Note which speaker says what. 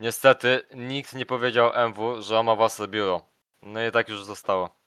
Speaker 1: Niestety nikt nie powiedział MW, że ma własne biuro. No i tak już zostało.